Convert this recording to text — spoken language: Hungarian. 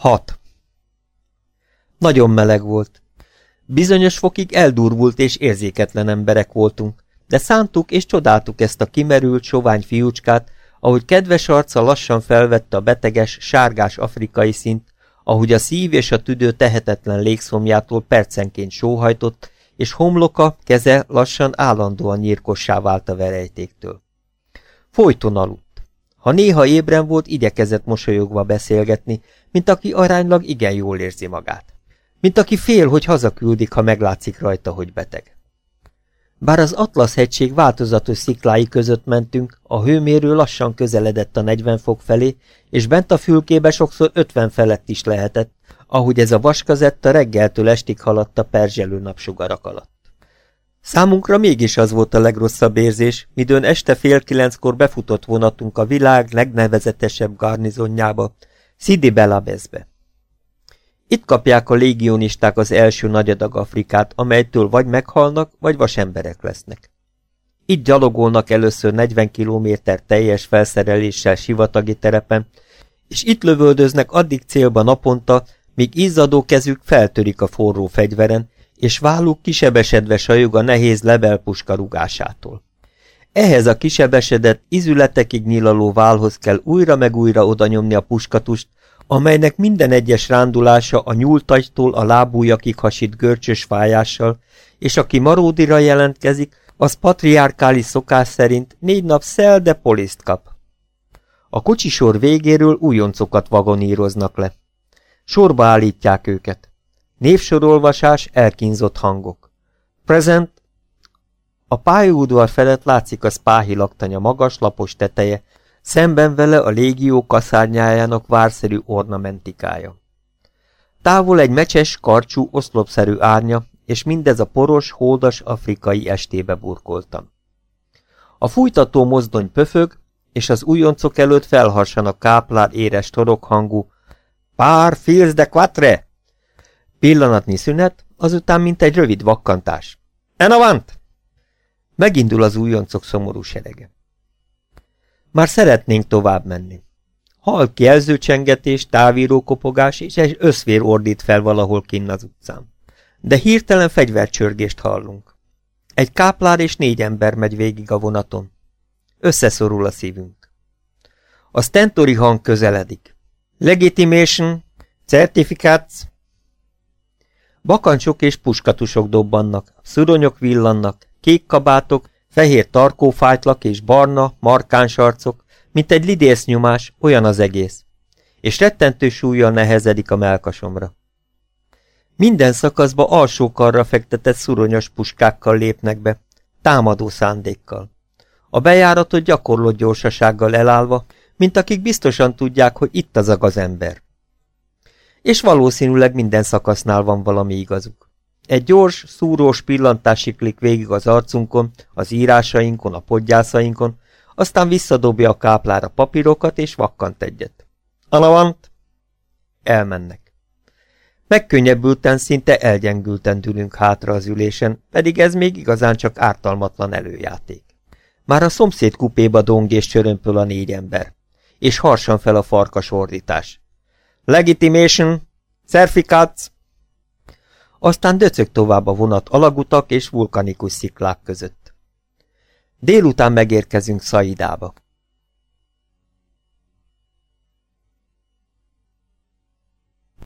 6. Nagyon meleg volt. Bizonyos fokig eldurvult és érzéketlen emberek voltunk, de szántuk és csodáltuk ezt a kimerült, sovány fiúcskát, ahogy kedves arca lassan felvette a beteges, sárgás afrikai szint, ahogy a szív és a tüdő tehetetlen légszomjától percenként sóhajtott, és homloka, keze lassan állandóan nyírkossá vált a verejtéktől. Folyton aludt. Ha néha ébren volt, igyekezett mosolyogva beszélgetni, mint aki aránylag igen jól érzi magát. Mint aki fél, hogy hazaküldik, ha meglátszik rajta, hogy beteg. Bár az Atlasz-hegység változatos sziklái között mentünk, a hőmérő lassan közeledett a 40 fok felé, és bent a fülkébe sokszor 50 felett is lehetett, ahogy ez a vaskazetta reggeltől estig haladt a perzselő napsugarak alatt. Számunkra mégis az volt a legrosszabb érzés, midőn este fél kilenckor befutott vonatunk a világ legnevezetesebb garnizonjába, Sidi Belabezbe. Itt kapják a légionisták az első nagy adag Afrikát, amelytől vagy meghalnak, vagy vasemberek lesznek. Itt gyalogolnak először 40 kilométer teljes felszereléssel sivatagi terepen, és itt lövöldöznek addig célba naponta, míg izzadó kezük feltörik a forró fegyveren, és válluk kisebesedve sajog a nehéz lebelpuska rugásától. Ehhez a kisebesedett, izületekig nyilaló válhoz kell újra meg újra odanyomni a puskatust, amelynek minden egyes rándulása a nyúltagytól a lábújakig hasít görcsös fájással, és aki maródira jelentkezik, az patriárkális szokás szerint négy nap szel de poliszt kap. A kocsisor végéről újoncokat vagoníroznak le. Sorba állítják őket. Névsorolvasás, elkínzott hangok. Present. A pályaudvar felett látszik a spáhi laktanya magas, lapos teteje, szemben vele a légió kaszárnyájának várszerű ornamentikája. Távol egy mecses, karcsú, oszlopszerű árnya, és mindez a poros, hódas afrikai estébe burkoltam. A fújtató mozdony pöfög, és az újoncok előtt felharsan a káplár éres torokhangú Pár fils de quatre! Pillanatnyi szünet, azután mint egy rövid vakkantás. En avant! Megindul az újoncok szomorú serege. Már szeretnénk tovább menni. Halk jelzőcsengetés, távírókopogás és egy összvér ordít fel valahol kinn az utcán. De hirtelen fegyvercsörgést hallunk. Egy káplár és négy ember megy végig a vonaton. Összeszorul a szívünk. A stentori hang közeledik. Legitimation, certifikáts. Bakancsok és puskatusok dobbannak, szuronyok villannak, kék kabátok, fehér tarkófájtlak és barna, markáns arcok, mint egy lidész nyomás, olyan az egész. És rettentő súlyjal nehezedik a melkasomra. Minden szakaszba alsó karra fektetett szuronyos puskákkal lépnek be, támadó szándékkal. A bejáratot gyakorlott gyorsasággal elállva, mint akik biztosan tudják, hogy itt az a gazember. És valószínűleg minden szakasznál van valami igazuk. Egy gyors, szúrós pillantás siklik végig az arcunkon, az írásainkon, a podgyászainkon, aztán visszadobja a káplára papírokat, és vakkant egyet. Alavant! Elmennek. Megkönnyebbülten, szinte elgyengülten dülünk hátra az ülésen, pedig ez még igazán csak ártalmatlan előjáték. Már a szomszéd kupéba dong és csörömpöl a négy ember és harsan fel a farkas ordítás. Legitimation, certificates. Aztán döcög tovább a vonat alagutak és vulkanikus sziklák között. Délután megérkezünk Szaidába.